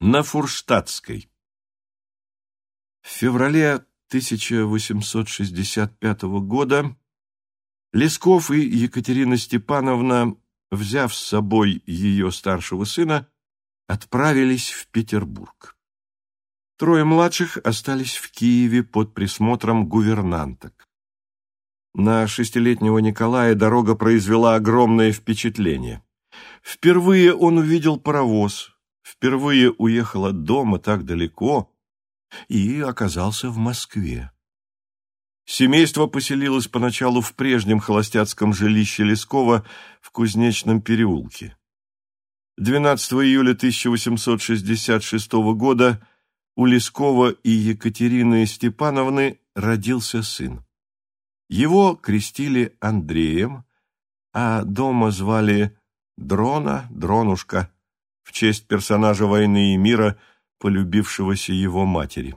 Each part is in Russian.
На Фурштадтской. В феврале 1865 года Лесков и Екатерина Степановна, взяв с собой ее старшего сына, отправились в Петербург. Трое младших остались в Киеве под присмотром гувернанток. На шестилетнего Николая дорога произвела огромное впечатление. Впервые он увидел паровоз, впервые уехал от дома так далеко и оказался в Москве. Семейство поселилось поначалу в прежнем холостяцком жилище Лескова в Кузнечном переулке. 12 июля 1866 года у Лескова и Екатерины Степановны родился сын. Его крестили Андреем, а дома звали Дрона, Дронушка, в честь персонажа «Войны и мира», полюбившегося его матери.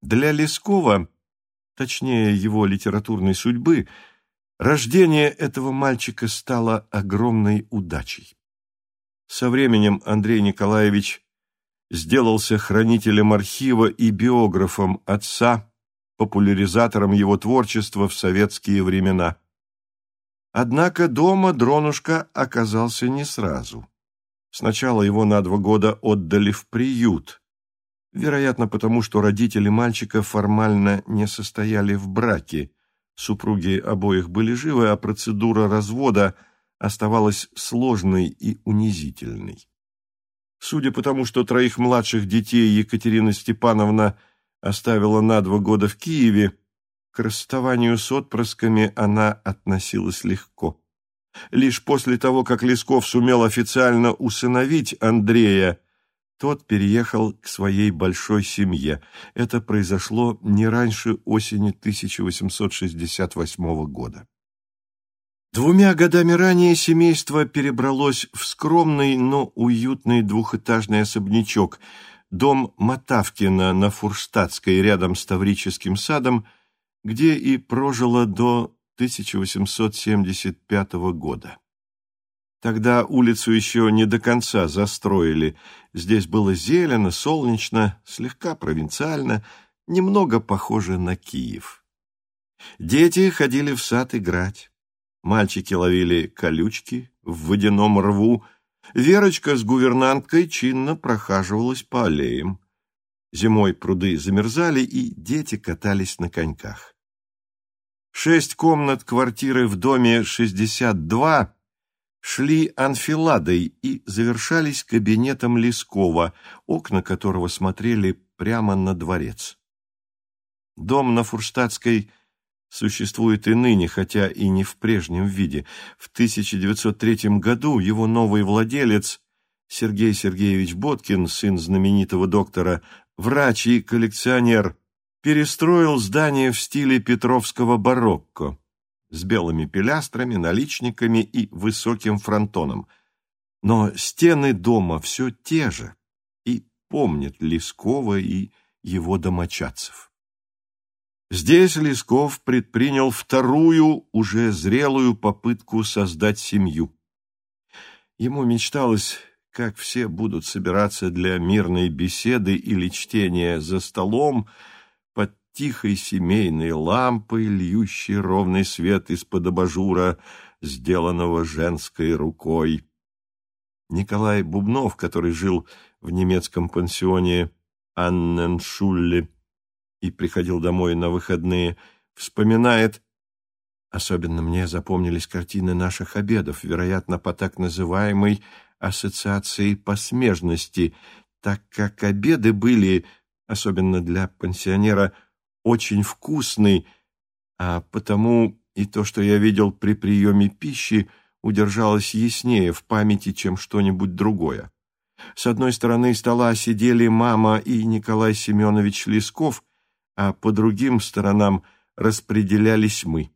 Для Лескова, точнее его литературной судьбы, рождение этого мальчика стало огромной удачей. Со временем Андрей Николаевич сделался хранителем архива и биографом отца, популяризатором его творчества в советские времена. Однако дома Дронушка оказался не сразу. Сначала его на два года отдали в приют, вероятно, потому что родители мальчика формально не состояли в браке, супруги обоих были живы, а процедура развода оставалась сложной и унизительной. Судя по тому, что троих младших детей Екатерина Степановна оставила на два года в Киеве, к расставанию с отпрысками она относилась легко. Лишь после того, как Лесков сумел официально усыновить Андрея, тот переехал к своей большой семье. Это произошло не раньше осени 1868 года. Двумя годами ранее семейство перебралось в скромный, но уютный двухэтажный особнячок, дом Матавкина на Фурштадтской рядом с Таврическим садом, где и прожило до 1875 года. Тогда улицу еще не до конца застроили. Здесь было зелено, солнечно, слегка провинциально, немного похоже на Киев. Дети ходили в сад играть. Мальчики ловили колючки в водяном рву. Верочка с гувернанткой чинно прохаживалась по аллеям. Зимой пруды замерзали, и дети катались на коньках. Шесть комнат квартиры в доме 62 шли анфиладой и завершались кабинетом Лескова, окна которого смотрели прямо на дворец. Дом на Фурштадтской существует и ныне, хотя и не в прежнем виде. В 1903 году его новый владелец Сергей Сергеевич Боткин, сын знаменитого доктора, врач и коллекционер перестроил здание в стиле петровского барокко с белыми пилястрами, наличниками и высоким фронтоном. Но стены дома все те же, и помнят Лескова и его домочадцев. Здесь Лесков предпринял вторую, уже зрелую попытку создать семью. Ему мечталось, как все будут собираться для мирной беседы или чтения за столом, тихой семейной лампой, льющей ровный свет из-под абажура, сделанного женской рукой. Николай Бубнов, который жил в немецком пансионе Анненшулле и приходил домой на выходные, вспоминает, особенно мне запомнились картины наших обедов, вероятно, по так называемой ассоциации посмежности, так как обеды были, особенно для пансионера, очень вкусный, а потому и то, что я видел при приеме пищи, удержалось яснее в памяти, чем что-нибудь другое. С одной стороны стола сидели мама и Николай Семенович Лесков, а по другим сторонам распределялись мы.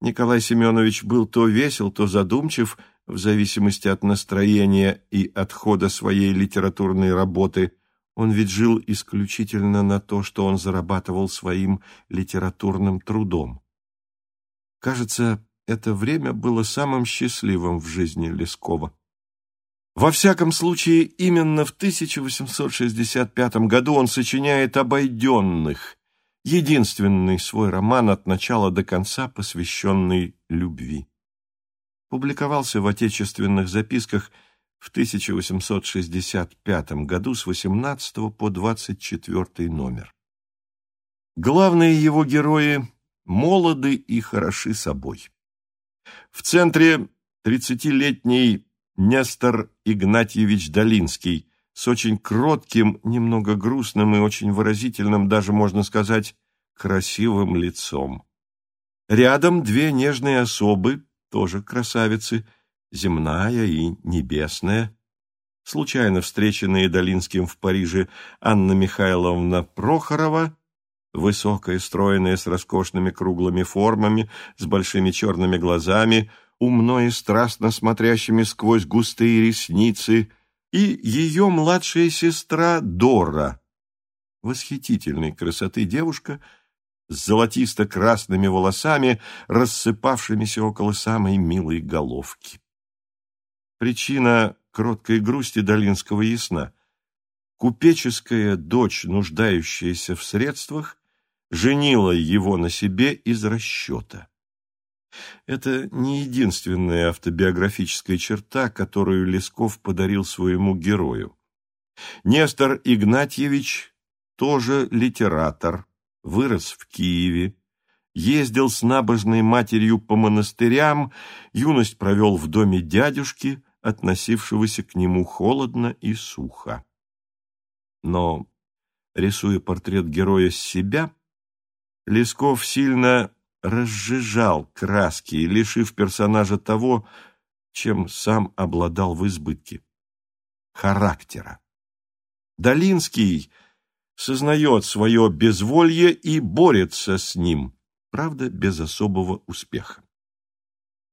Николай Семенович был то весел, то задумчив, в зависимости от настроения и от хода своей литературной работы – он ведь жил исключительно на то, что он зарабатывал своим литературным трудом. Кажется, это время было самым счастливым в жизни Лескова. Во всяком случае, именно в 1865 году он сочиняет «Обойденных», единственный свой роман от начала до конца, посвященный любви. Публиковался в отечественных записках в 1865 году с 18 по 24 номер. Главные его герои молоды и хороши собой. В центре 30-летний Нестор Игнатьевич Долинский с очень кротким, немного грустным и очень выразительным, даже можно сказать, красивым лицом. Рядом две нежные особы, тоже красавицы, земная и небесная, случайно встреченные Долинским в Париже Анна Михайловна Прохорова, высокая, стройная, с роскошными круглыми формами, с большими черными глазами – умно и страстно смотрящими сквозь густые ресницы, и ее младшая сестра Дора, восхитительной красоты девушка с золотисто-красными волосами, рассыпавшимися около самой милой головки. Причина кроткой грусти Долинского ясна. Купеческая дочь, нуждающаяся в средствах, женила его на себе из расчета. Это не единственная автобиографическая черта, которую Лесков подарил своему герою. Нестор Игнатьевич тоже литератор, вырос в Киеве, ездил с набожной матерью по монастырям, юность провел в доме дядюшки, относившегося к нему холодно и сухо. Но, рисуя портрет героя с себя, Лесков сильно разжижал краски, лишив персонажа того, чем сам обладал в избытке – характера. Долинский сознает свое безволье и борется с ним, правда, без особого успеха.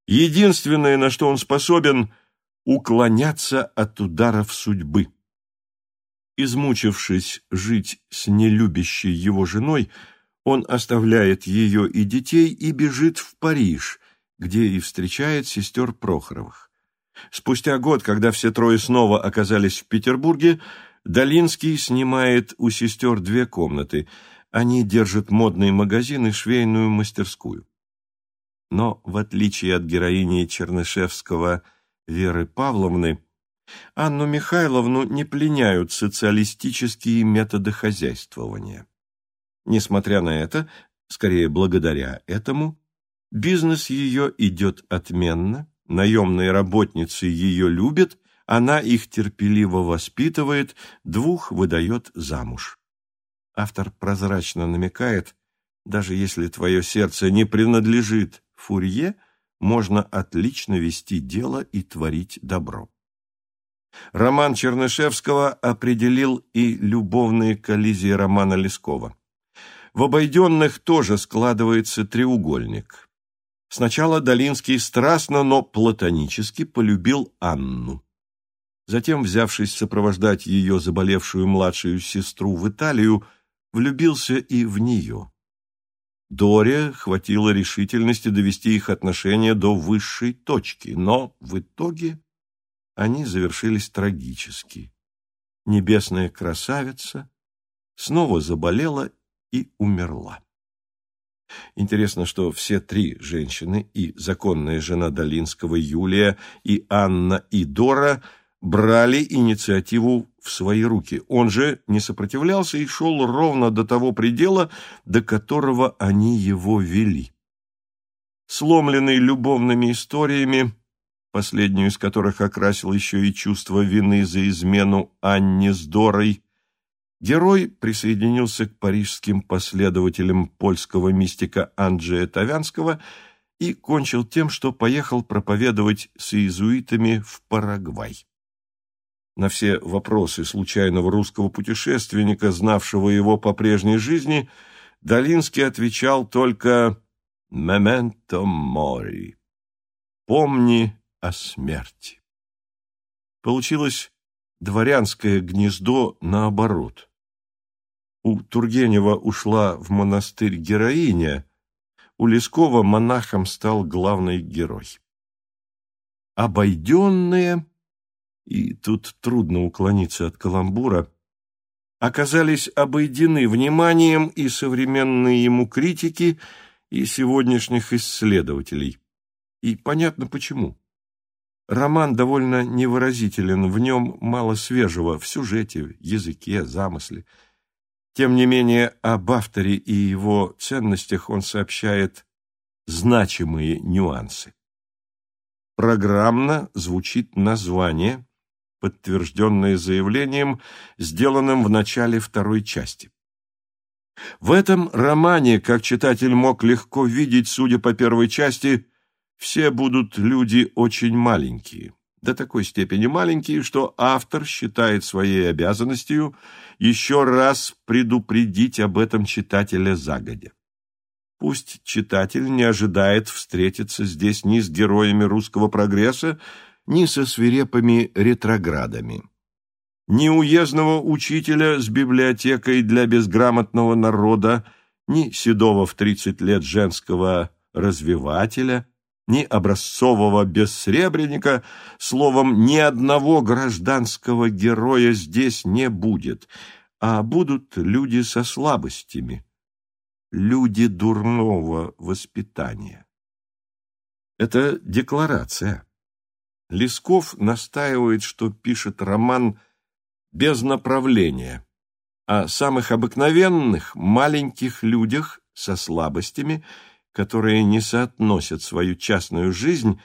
Единственное, на что он способен – уклоняться от ударов судьбы. Измучившись жить с нелюбящей его женой – он оставляет ее и детей и бежит в Париж, где и встречает сестер Прохоровых. Спустя год, когда все трое снова оказались в Петербурге, Долинский снимает у сестер две комнаты. Они держат модный магазин и швейную мастерскую. Но, в отличие от героини Чернышевского Веры Павловны, Анну Михайловну не пленяют социалистические методы хозяйствования. Несмотря на это, скорее благодаря этому, бизнес ее идет отменно, наемные работницы ее любят, она их терпеливо воспитывает, двух выдает замуж. Автор прозрачно намекает, даже если твое сердце не принадлежит Фурье, можно отлично вести дело и творить добро. Роман Чернышевского определил и любовные коллизии романа Лескова. В обойденных тоже складывается треугольник. Сначала Долинский страстно, но платонически полюбил Анну. Затем, взявшись сопровождать ее заболевшую младшую сестру в Италию, влюбился и в нее. Доре хватило решительности довести их отношения до высшей точки, но в итоге они завершились трагически. Небесная красавица снова заболела и умерла. Интересно, что все три женщины, и законная жена Долинского Юлия, и Анна, и Дора, брали инициативу в свои руки. Он же не сопротивлялся и шел ровно до того предела, до которого они его вели. Сломленный любовными историями, последнюю из которых окрасил еще и чувство вины за измену Анне с Дорой, Герой присоединился к парижским последователям польского мистика Анджея Тавянского и кончил тем, что поехал проповедовать с иезуитами в Парагвай. На все вопросы случайного русского путешественника, знавшего его по прежней жизни, Долинский отвечал только «Мементо мори» — «Помни о смерти». Получилось дворянское гнездо наоборот — у Тургенева ушла в монастырь героиня, у Лескова монахом стал главный герой. Обойденные и тут трудно уклониться от каламбура, оказались обойдены вниманием и современные ему критики, и сегодняшних исследователей. И понятно почему. Роман довольно невыразителен, в нем мало свежего в сюжете, языке, замысле. Тем не менее, об авторе и его ценностях он сообщает значимые нюансы. Программно звучит название, подтвержденное заявлением, сделанным в начале второй части. В этом романе, как читатель мог легко видеть, судя по первой части, все будут люди очень маленькие, до такой степени маленькие, что автор считает своей обязанностью еще раз предупредить об этом читателя загодя. Пусть читатель не ожидает встретиться здесь ни с героями русского прогресса, ни со свирепыми ретроградами. Ни уездного учителя с библиотекой для безграмотного народа, ни седого в тридцать лет женского развивателя, ни образцового бессребреника, словом, ни одного гражданского героя здесь не будет, а будут люди со слабостями, люди дурного воспитания. Это декларация. Лесков настаивает, что пишет роман без направления, о самых обыкновенных маленьких людях со слабостями – которые не соотносят свою частную жизнь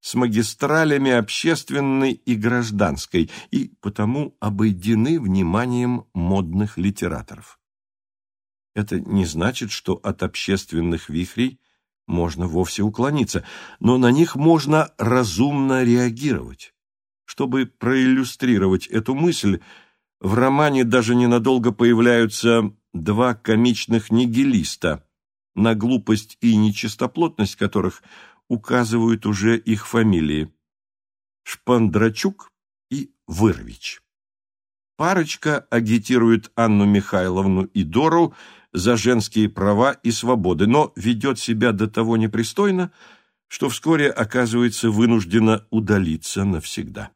с магистралями общественной и гражданской и потому обойдены вниманием модных литераторов. Это не значит, что от общественных вихрей можно вовсе уклониться, но на них можно разумно реагировать. Чтобы проиллюстрировать эту мысль, в романе даже ненадолго появляются два комичных нигилиста – на глупость и нечистоплотность которых указывают уже их фамилии – Шпандрачук и Вырвич. Парочка агитирует Анну Михайловну и Дору за женские права и свободы, но ведет себя до того непристойно, что вскоре оказывается вынуждена удалиться навсегда.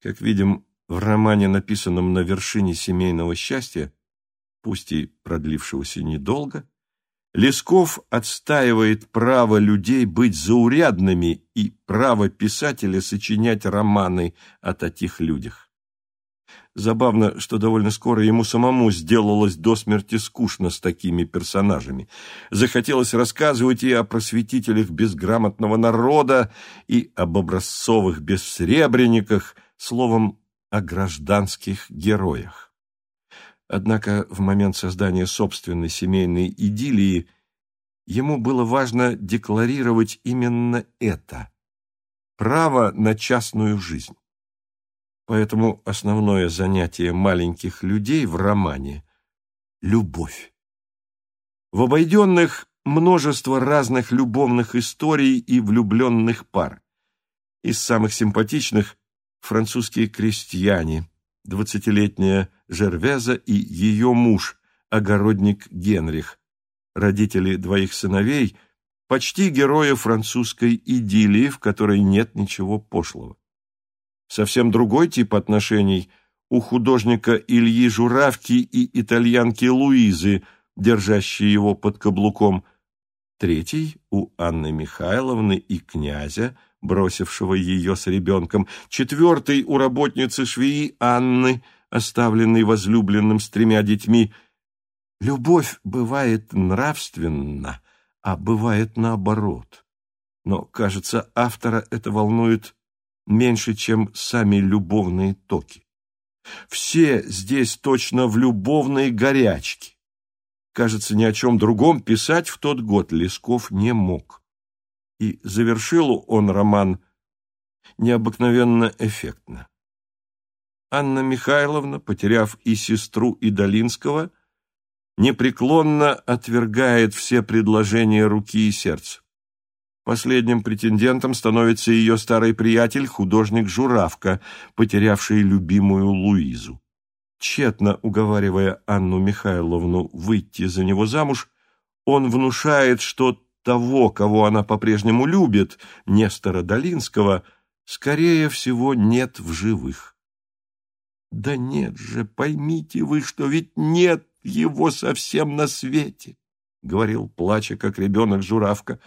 Как видим, в романе, написанном на вершине семейного счастья, пусть и продлившегося недолго, Лесков отстаивает право людей быть заурядными и право писателя сочинять романы о таких людях. Забавно, что довольно скоро ему самому сделалось до смерти скучно с такими персонажами. Захотелось рассказывать и о просветителях безграмотного народа, и об образцовых бессребренниках, словом, о гражданских героях. Однако в момент создания собственной семейной идиллии ему было важно декларировать именно это – право на частную жизнь. Поэтому основное занятие маленьких людей в романе – любовь. В обойденных множество разных любовных историй и влюбленных пар. Из самых симпатичных – французские крестьяне – двадцатилетняя Жервеза и ее муж, огородник Генрих, родители двоих сыновей, почти герои французской идиллии, в которой нет ничего пошлого. Совсем другой тип отношений у художника Ильи Журавки и итальянки Луизы, держащей его под каблуком. Третий у Анны Михайловны и князя – бросившего ее с ребенком, четвертый у работницы швеи Анны, оставленной возлюбленным с тремя детьми. Любовь бывает нравственна, а бывает наоборот. Но, кажется, автора это волнует меньше, чем сами любовные токи. Все здесь точно в любовной горячке. Кажется, ни о чем другом писать в тот год Лесков не мог и завершил он роман необыкновенно эффектно. Анна Михайловна, потеряв и сестру, и Долинского, непреклонно отвергает все предложения руки и сердца. Последним претендентом становится ее старый приятель, художник Журавка, потерявший любимую Луизу. Тщетно уговаривая Анну Михайловну выйти за него замуж, он внушает, что того, кого она по-прежнему любит, Нестора Долинского, скорее всего, нет в живых. Да нет же, поймите вы, что ведь нет его совсем на свете, — говорил, плача, как ребенок-журавка.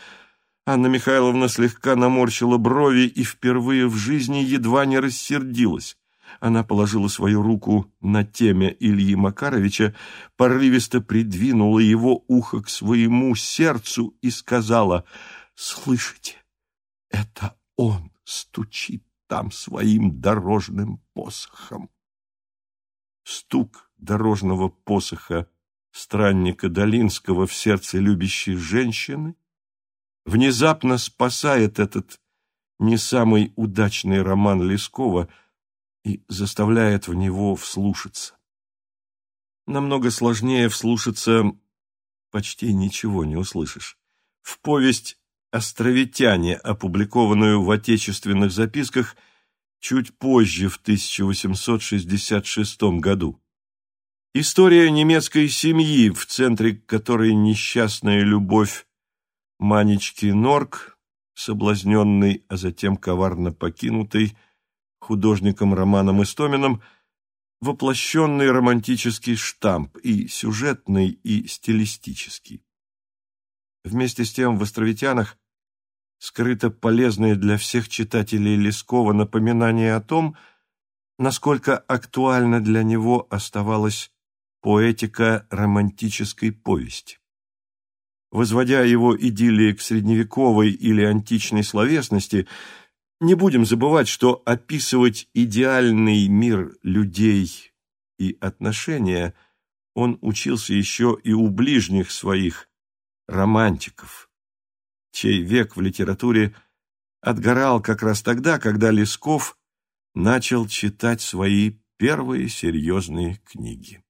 Анна Михайловна слегка наморщила брови и впервые в жизни едва не рассердилась. Она положила свою руку на теме Ильи Макаровича, порывисто придвинула его ухо к своему сердцу и сказала, «Слышите, это он стучит там своим дорожным посохом». Стук дорожного посоха странника Долинского в сердце любящей женщины внезапно спасает этот не самый удачный роман Лескова и заставляет в него вслушаться. Намного сложнее вслушаться почти ничего не услышишь. В повесть «Островитяне», опубликованную в отечественных записках чуть позже, в 1866 году. История немецкой семьи, в центре которой несчастная любовь Манечки Норк, соблазненный, а затем коварно покинутый художником Романом Истоминым, воплощенный романтический штамп и сюжетный, и стилистический. Вместе с тем в «Островитянах» скрыто полезное для всех читателей Лескова напоминание о том, насколько актуальна для него оставалась поэтика романтической повести возводя его идиллии к средневековой или античной словесности, не будем забывать, что описывать идеальный мир людей и отношения он учился еще и у ближних своих романтиков, чей век в литературе отгорал как раз тогда, когда Лесков начал читать свои первые серьезные книги.